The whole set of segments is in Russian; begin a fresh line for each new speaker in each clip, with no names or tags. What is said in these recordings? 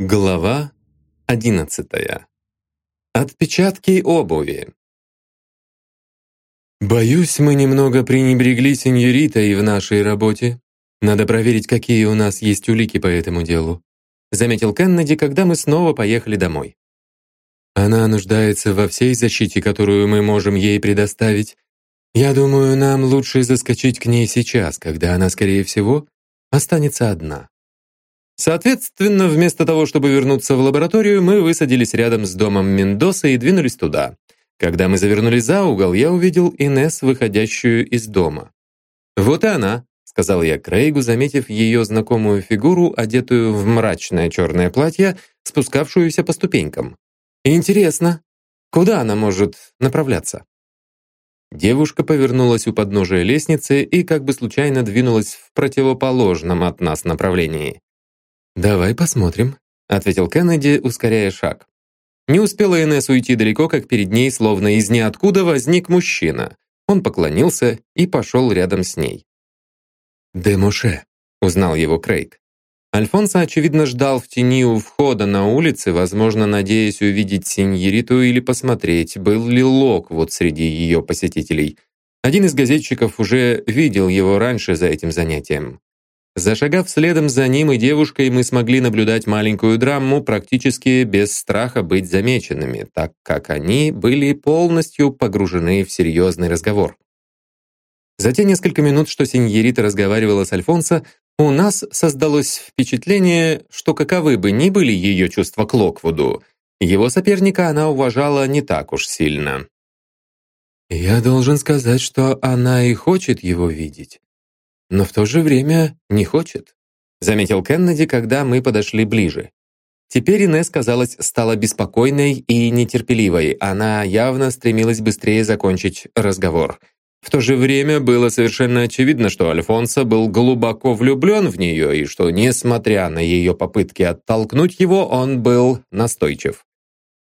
Глава 11. Отпечатки обуви. «Боюсь, мы немного пренебрегли сеньоритой в нашей работе. Надо проверить, какие у нас есть улики по этому делу», заметил Кеннеди, когда мы снова поехали домой. «Она нуждается во всей защите, которую мы можем ей предоставить. Я думаю, нам лучше заскочить к ней сейчас, когда она, скорее всего, останется одна». Соответственно, вместо того, чтобы вернуться в лабораторию, мы высадились рядом с домом Мендоса и двинулись туда. Когда мы завернули за угол, я увидел Инес, выходящую из дома. «Вот и она», — сказал я Крейгу, заметив ее знакомую фигуру, одетую в мрачное черное платье, спускавшуюся по ступенькам. «Интересно, куда она может направляться?» Девушка повернулась у подножия лестницы и как бы случайно двинулась в противоположном от нас направлении. «Давай посмотрим», — ответил Кеннеди, ускоряя шаг. Не успела Инесс уйти далеко, как перед ней, словно из ниоткуда, возник мужчина. Он поклонился и пошел рядом с ней. «Де Моше», — узнал его Крейг. Альфонсо, очевидно, ждал в тени у входа на улице, возможно, надеясь увидеть синьериту или посмотреть, был ли Локвуд среди ее посетителей. Один из газетчиков уже видел его раньше за этим занятием. Зашагав следом за ним и девушкой, мы смогли наблюдать маленькую драму практически без страха быть замеченными, так как они были полностью погружены в серьезный разговор. За те несколько минут, что сеньорита разговаривала с Альфонсо, у нас создалось впечатление, что каковы бы ни были ее чувства к Локвуду, его соперника она уважала не так уж сильно. «Я должен сказать, что она и хочет его видеть но в то же время не хочет», заметил Кеннеди, когда мы подошли ближе. Теперь Инесс, казалось, стала беспокойной и нетерпеливой. Она явно стремилась быстрее закончить разговор. В то же время было совершенно очевидно, что Альфонсо был глубоко влюблен в нее и что, несмотря на ее попытки оттолкнуть его, он был настойчив.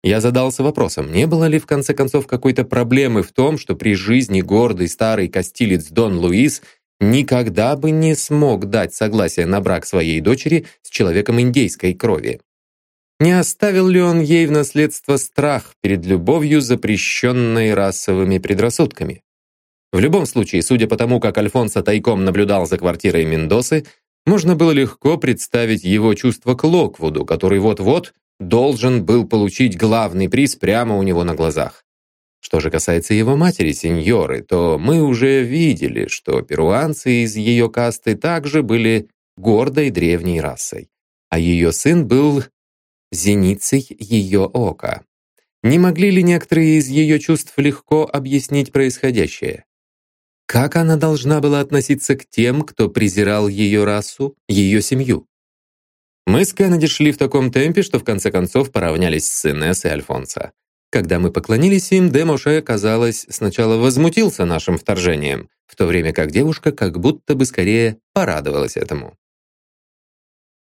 Я задался вопросом, не было ли в конце концов какой-то проблемы в том, что при жизни гордый старый кастилец Дон Луис никогда бы не смог дать согласие на брак своей дочери с человеком индейской крови. Не оставил ли он ей в наследство страх перед любовью, запрещенной расовыми предрассудками? В любом случае, судя по тому, как Альфонсо тайком наблюдал за квартирой Мендосы, можно было легко представить его чувство к Локвуду, который вот-вот должен был получить главный приз прямо у него на глазах. Что же касается его матери, сеньоры, то мы уже видели, что перуанцы из ее касты также были гордой древней расой, а ее сын был зеницей ее ока. Не могли ли некоторые из ее чувств легко объяснить происходящее? Как она должна была относиться к тем, кто презирал ее расу, ее семью? Мы с Кеннеди шли в таком темпе, что в конце концов поравнялись с Инесс и Альфонсо. Когда мы поклонились им, Демоше, казалось, сначала возмутился нашим вторжением, в то время как девушка как будто бы скорее порадовалась этому.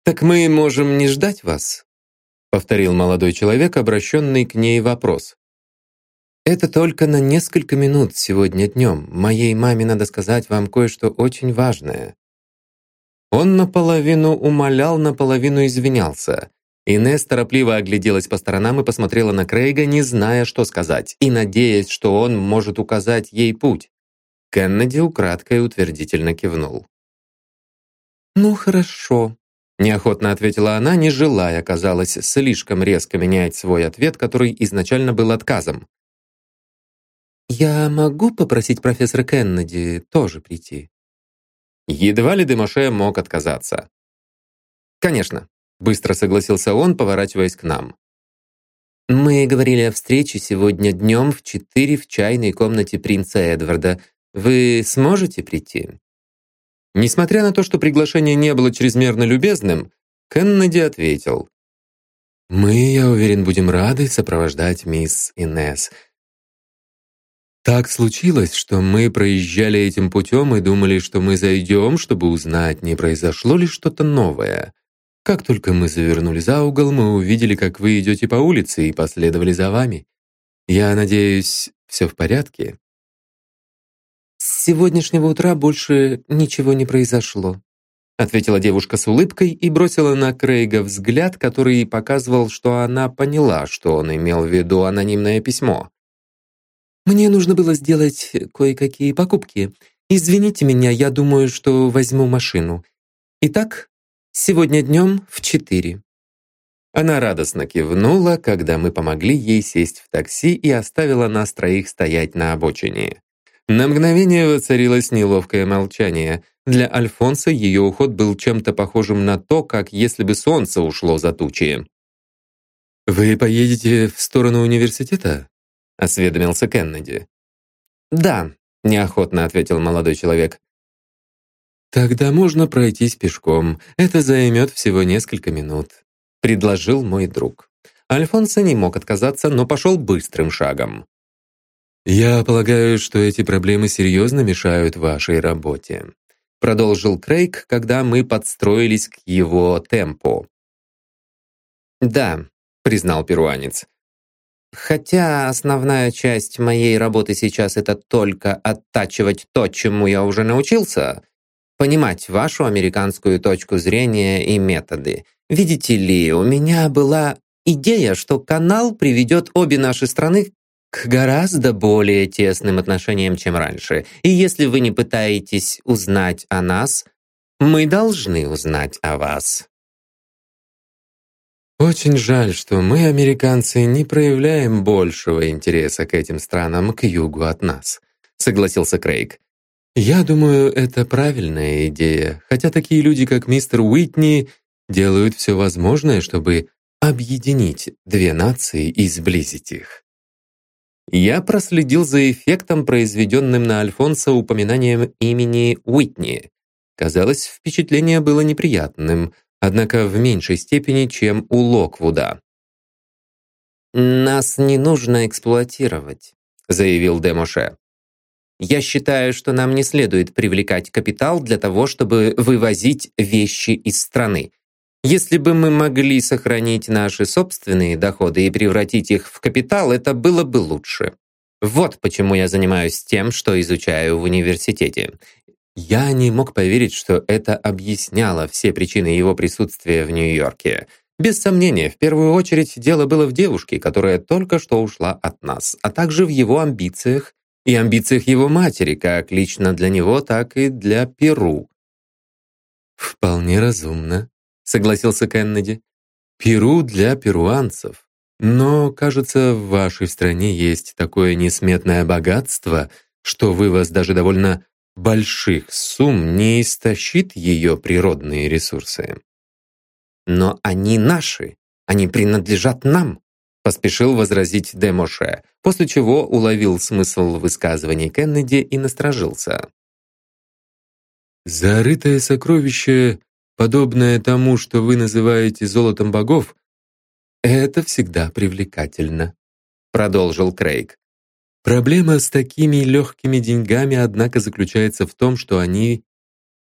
«Так мы можем не ждать вас?» — повторил молодой человек, обращенный к ней вопрос. «Это только на несколько минут сегодня днем. Моей маме надо сказать вам кое-что очень важное». Он наполовину умолял, наполовину извинялся. Инесс торопливо огляделась по сторонам и посмотрела на Крейга, не зная, что сказать, и надеясь, что он может указать ей путь. Кеннеди украдкой утвердительно кивнул. «Ну, хорошо», — неохотно ответила она, не желая, казалось, слишком резко менять свой ответ, который изначально был отказом. «Я могу попросить профессора Кеннеди тоже прийти?» Едва ли Демоше мог отказаться. «Конечно, Быстро согласился он, поворачиваясь к нам. «Мы говорили о встрече сегодня днем в четыре в чайной комнате принца Эдварда. Вы сможете прийти?» Несмотря на то, что приглашение не было чрезмерно любезным, Кеннеди ответил. «Мы, я уверен, будем рады сопровождать мисс Инесс. Так случилось, что мы проезжали этим путем и думали, что мы зайдем, чтобы узнать, не произошло ли что-то новое. Как только мы завернули за угол, мы увидели, как вы идете по улице и последовали за вами. Я надеюсь, все в порядке?» «С сегодняшнего утра больше ничего не произошло», ответила девушка с улыбкой и бросила на Крейга взгляд, который показывал, что она поняла, что он имел в виду анонимное письмо. «Мне нужно было сделать кое-какие покупки. Извините меня, я думаю, что возьму машину. Итак, сегодня днем в четыре». Она радостно кивнула, когда мы помогли ей сесть в такси и оставила нас троих стоять на обочине. На мгновение воцарилось неловкое молчание. Для Альфонса ее уход был чем-то похожим на то, как если бы солнце ушло за тучи. «Вы поедете в сторону университета?» — осведомился Кеннеди. «Да», — неохотно ответил молодой человек. «Тогда можно пройтись пешком. Это займет всего несколько минут», предложил мой друг. Альфонсо не мог отказаться, но пошел быстрым шагом. «Я полагаю, что эти проблемы серьезно мешают вашей работе», продолжил Крейг, когда мы подстроились к его темпу. «Да», — признал перуанец. «Хотя основная часть моей работы сейчас это только оттачивать то, чему я уже научился, понимать вашу американскую точку зрения и методы. Видите ли, у меня была идея, что канал приведет обе наши страны к гораздо более тесным отношениям, чем раньше. И если вы не пытаетесь узнать о нас, мы должны узнать о вас. Очень жаль, что мы, американцы, не проявляем большего интереса к этим странам к югу от нас, согласился Крейг. Я думаю, это правильная идея, хотя такие люди, как мистер Уитни, делают все возможное, чтобы объединить две нации и сблизить их. Я проследил за эффектом, произведенным на Альфонса упоминанием имени Уитни. Казалось, впечатление было неприятным, однако в меньшей степени, чем у Локвуда. «Нас не нужно эксплуатировать», — заявил Демоше. «Я считаю, что нам не следует привлекать капитал для того, чтобы вывозить вещи из страны. Если бы мы могли сохранить наши собственные доходы и превратить их в капитал, это было бы лучше. Вот почему я занимаюсь тем, что изучаю в университете. Я не мог поверить, что это объясняло все причины его присутствия в Нью-Йорке. Без сомнения, в первую очередь дело было в девушке, которая только что ушла от нас, а также в его амбициях и амбициях его матери, как лично для него, так и для Перу. «Вполне разумно», согласился Кеннеди. «Перу для перуанцев. Но, кажется, в вашей стране есть такое несметное богатство, что вывоз даже довольно больших сумм не истощит ее природные ресурсы». «Но они наши, они принадлежат нам», поспешил возразить Демоше, после чего уловил смысл высказываний Кеннеди и насторожился. «Зарытое сокровище подобное тому, что вы называете золотом богов, это всегда привлекательно», — продолжил Крейг. Проблема с такими легкими деньгами, однако, заключается в том, что они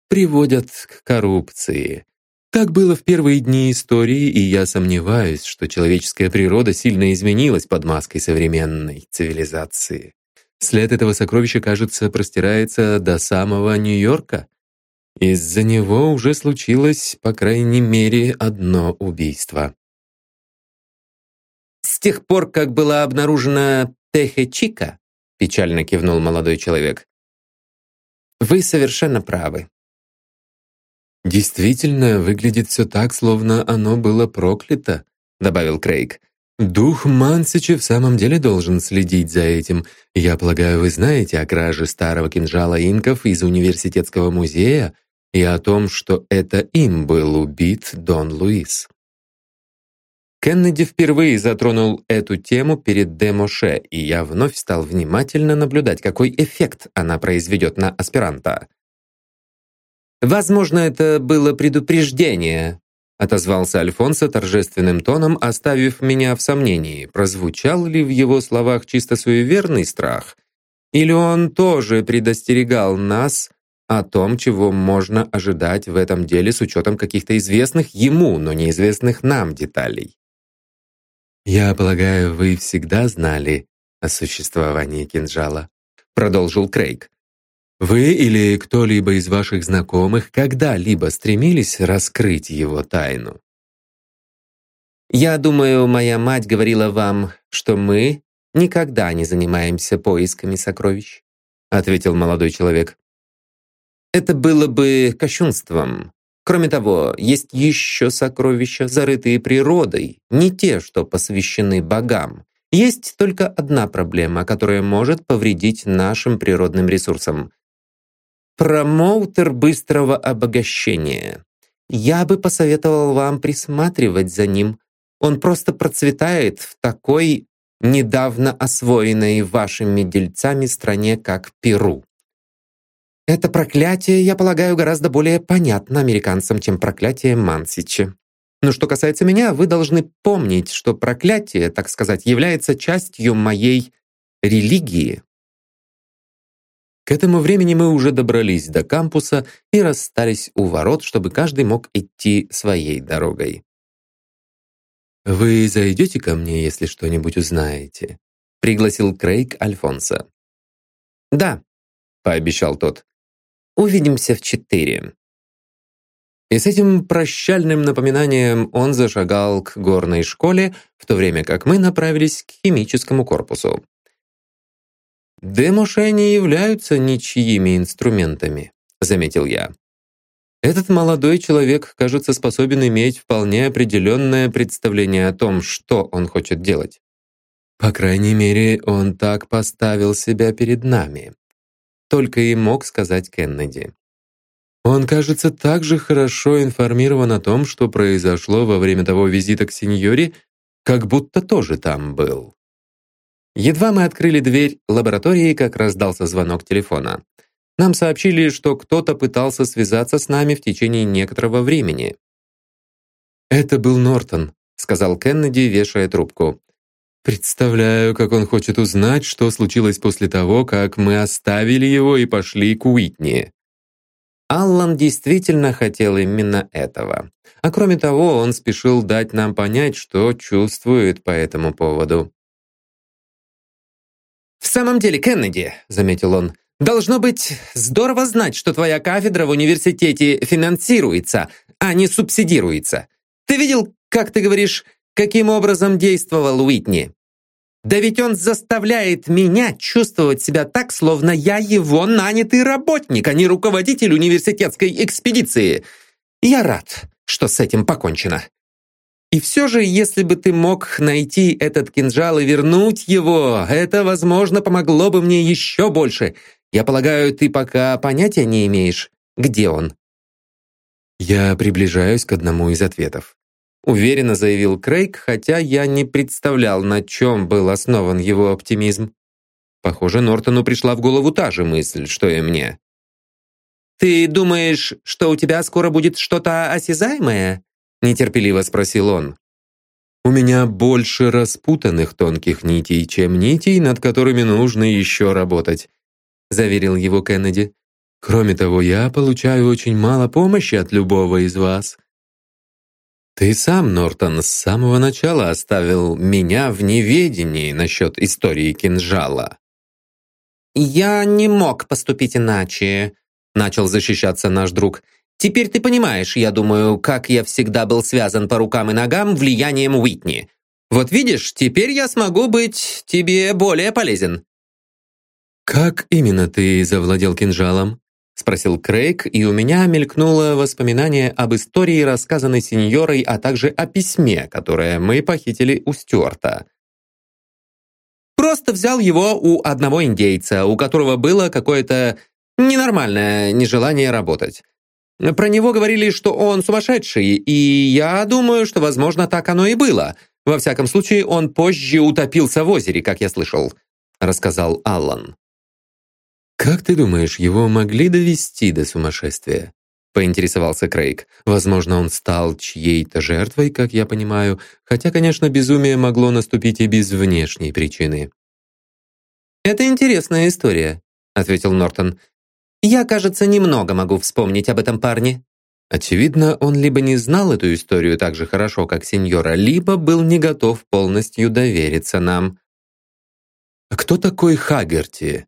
приводят к коррупции. Так было в первые дни истории, и я сомневаюсь, что человеческая природа сильно изменилась под маской современной цивилизации. След этого сокровища, кажется, простирается до самого Нью-Йорка. Из-за него уже случилось, по крайней мере, одно убийство. «С тех пор, как была обнаружена Техе Чика», печально кивнул молодой человек, «вы совершенно правы». «Действительно, выглядит все так, словно оно было проклято», добавил Крейг. «Дух Мансича в самом деле должен следить за этим. Я полагаю, вы знаете о краже старого кинжала инков из университетского музея и о том, что это им был убит Дон Луис. Кеннеди впервые затронул эту тему перед Демоше, и я вновь стал внимательно наблюдать, какой эффект она произведет на аспиранта. «Возможно, это было предупреждение», отозвался Альфонсо торжественным тоном, оставив меня в сомнении, прозвучал ли в его словах чисто суеверный страх, или он тоже предостерегал нас о том, чего можно ожидать в этом деле с учетом каких-то известных ему, но неизвестных нам деталей. «Я полагаю, вы всегда знали о существовании кинжала», продолжил Крейг. Вы или кто-либо из ваших знакомых когда-либо стремились раскрыть его тайну?
Я думаю, моя мать говорила вам, что мы никогда не занимаемся поисками сокровищ, ответил молодой человек. Это было бы кощунством. Кроме того, есть еще сокровища, зарытые природой, не те, что посвящены богам. Есть только одна проблема, которая может повредить нашим природным ресурсам. Промоутер быстрого обогащения. Я бы посоветовал вам присматривать за ним. Он просто процветает в такой недавно освоенной вашими дельцами стране, как Перу. Это проклятие, я полагаю, гораздо более понятно американцам, чем проклятие Мансича. Но что касается меня, вы должны помнить, что проклятие, так сказать, является частью моей религии.
К этому времени мы уже добрались до кампуса и расстались у ворот, чтобы каждый мог идти своей дорогой. «Вы зайдете ко мне, если что-нибудь узнаете?» — пригласил Крейг Альфонса.
«Да», — пообещал тот. Увидимся в четыре».
И с этим прощальным напоминанием он зашагал к горной школе, в то время как мы направились к химическому корпусу. «Демоши не являются ничьими инструментами», — заметил я. Этот молодой человек, кажется, способен иметь вполне определенное представление о том, что он хочет делать. По крайней мере, он так поставил себя перед нами только и мог сказать Кеннеди. Он, кажется, также хорошо информирован о том, что произошло во время того визита к сеньоре, как будто тоже там был. Едва мы открыли дверь лаборатории, как раздался звонок телефона. Нам сообщили, что кто-то пытался связаться с нами в течение некоторого времени. «Это был Нортон», — сказал Кеннеди, вешая трубку. Представляю, как он хочет узнать, что случилось после того, как мы оставили его и пошли к Уитни.
Аллан действительно хотел именно этого. А кроме того, он спешил дать нам понять, что чувствует по этому поводу. «В самом деле, Кеннеди», — заметил он, «должно быть здорово знать, что твоя кафедра в университете финансируется, а не субсидируется. Ты видел, как ты говоришь, каким образом действовал Уитни. Да ведь он заставляет меня чувствовать себя так, словно я его нанятый работник, а не руководитель университетской экспедиции. Я рад, что с этим покончено. И все же, если бы ты мог найти этот кинжал и вернуть его, это, возможно, помогло бы мне еще больше. Я полагаю, ты пока понятия не имеешь, где он.
Я приближаюсь к одному из ответов.
Уверенно заявил Крейг, хотя я не представлял, на чем был основан его оптимизм. Похоже, Нортону пришла в голову та же мысль, что и мне. «Ты думаешь, что у тебя скоро будет что-то осязаемое?» Нетерпеливо спросил он.
«У меня больше распутанных тонких нитей, чем нитей, над которыми нужно еще работать», заверил его Кеннеди. «Кроме того, я получаю очень мало помощи от любого из вас. Ты сам, Нортон, с самого начала оставил меня в неведении насчет истории кинжала.
«Я не мог поступить иначе», — начал защищаться наш друг. «Теперь ты понимаешь, я думаю, как я всегда был связан по рукам и ногам влиянием Уитни. Вот видишь, теперь я смогу быть тебе более полезен».
«Как именно ты завладел кинжалом?» — спросил Крейг, и у меня мелькнуло воспоминание об истории, рассказанной сеньорой, а также о письме, которое мы похитили у Стюарта.
«Просто взял его у одного индейца, у которого было какое-то ненормальное нежелание работать. Про него говорили, что он сумасшедший, и я думаю, что, возможно, так оно и было. Во всяком случае, он позже утопился в озере, как я слышал», — рассказал Аллан.
«Как ты думаешь, его могли довести до сумасшествия?» поинтересовался Крейг. «Возможно, он стал чьей-то жертвой, как я понимаю, хотя, конечно, безумие могло наступить и без внешней причины».
«Это интересная история», — ответил Нортон. «Я, кажется, немного могу вспомнить об этом парне».
Очевидно, он либо не знал эту историю так же хорошо, как сеньора, либо был не готов полностью довериться нам. «Кто такой Хагерти?»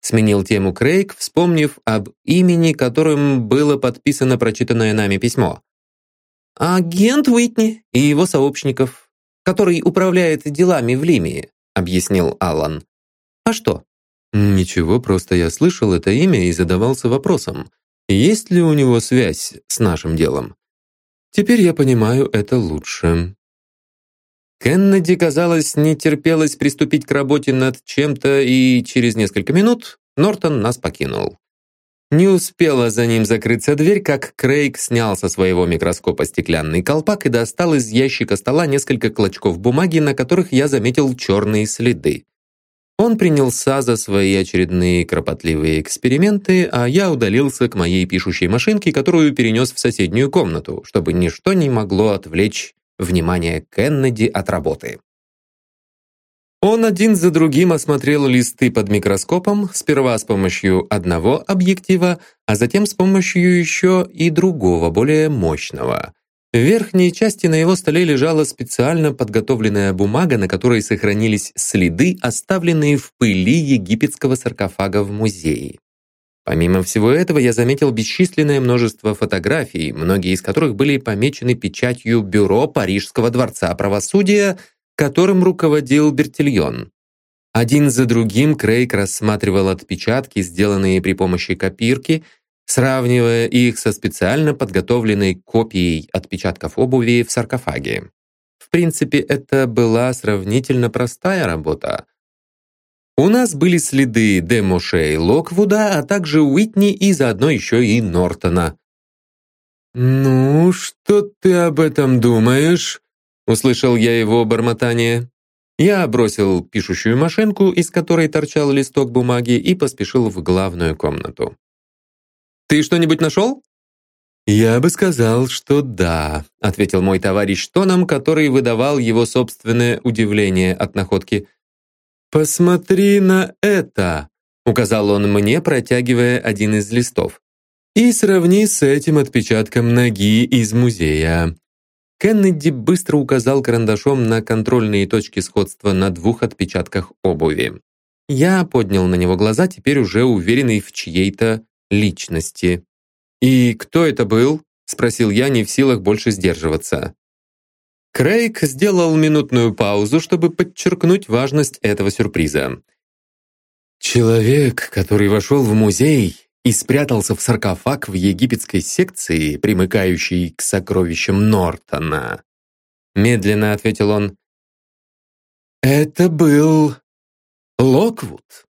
Сменил тему Крейг, вспомнив об имени, которым было подписано прочитанное нами письмо. «Агент Уитни и его сообщников, который управляет делами в Лимии», объяснил Аллан. «А что?»
«Ничего, просто я слышал это имя и задавался вопросом, есть ли у него связь с нашим делом. Теперь я понимаю это лучше».
Кеннеди, казалось, не терпелось приступить к работе над чем-то, и через несколько минут Нортон нас покинул. Не успела за ним закрыться дверь, как Крейг снял со своего микроскопа стеклянный колпак и достал из ящика стола несколько клочков бумаги, на которых я заметил черные следы. Он принялся за свои очередные кропотливые эксперименты, а я удалился к моей пишущей машинке, которую перенес в соседнюю комнату, чтобы ничто не могло отвлечь внимание Кеннеди от работы. Он один за другим осмотрел листы под микроскопом, сперва с помощью одного объектива, а затем с помощью еще и другого, более мощного. В верхней части на его столе лежала специально подготовленная бумага, на которой сохранились следы, оставленные в пыли египетского саркофага в музее. Помимо всего этого, я заметил бесчисленное множество фотографий, многие из которых были помечены печатью Бюро Парижского дворца правосудия, которым руководил Бертильон. Один за другим Крейг рассматривал отпечатки, сделанные при помощи копирки, сравнивая их со специально подготовленной копией отпечатков обуви в саркофаге. В принципе, это была сравнительно простая работа. У нас были следы Демоше и Локвуда, а также Уитни и заодно еще и Нортона.
«Ну, что ты об этом думаешь?» Услышал я его бормотание. Я бросил пишущую машинку, из которой торчал листок бумаги, и поспешил в главную комнату.
«Ты что-нибудь нашел?»
«Я бы сказал, что да», — ответил мой товарищ тоном, который выдавал его собственное удивление от находки. «Посмотри на это!» — указал он мне, протягивая один из листов. «И сравни с этим отпечатком ноги из музея». Кеннеди быстро указал карандашом на контрольные точки сходства на двух отпечатках обуви. Я поднял на него глаза, теперь уже уверенный в чьей-то личности. «И кто это был?» — спросил я, не в силах больше сдерживаться. Крейг сделал минутную паузу, чтобы подчеркнуть важность этого сюрприза. «Человек, который вошел в музей и спрятался в саркофаг в египетской секции, примыкающей к сокровищам Нортона», медленно ответил он. «Это был Локвуд».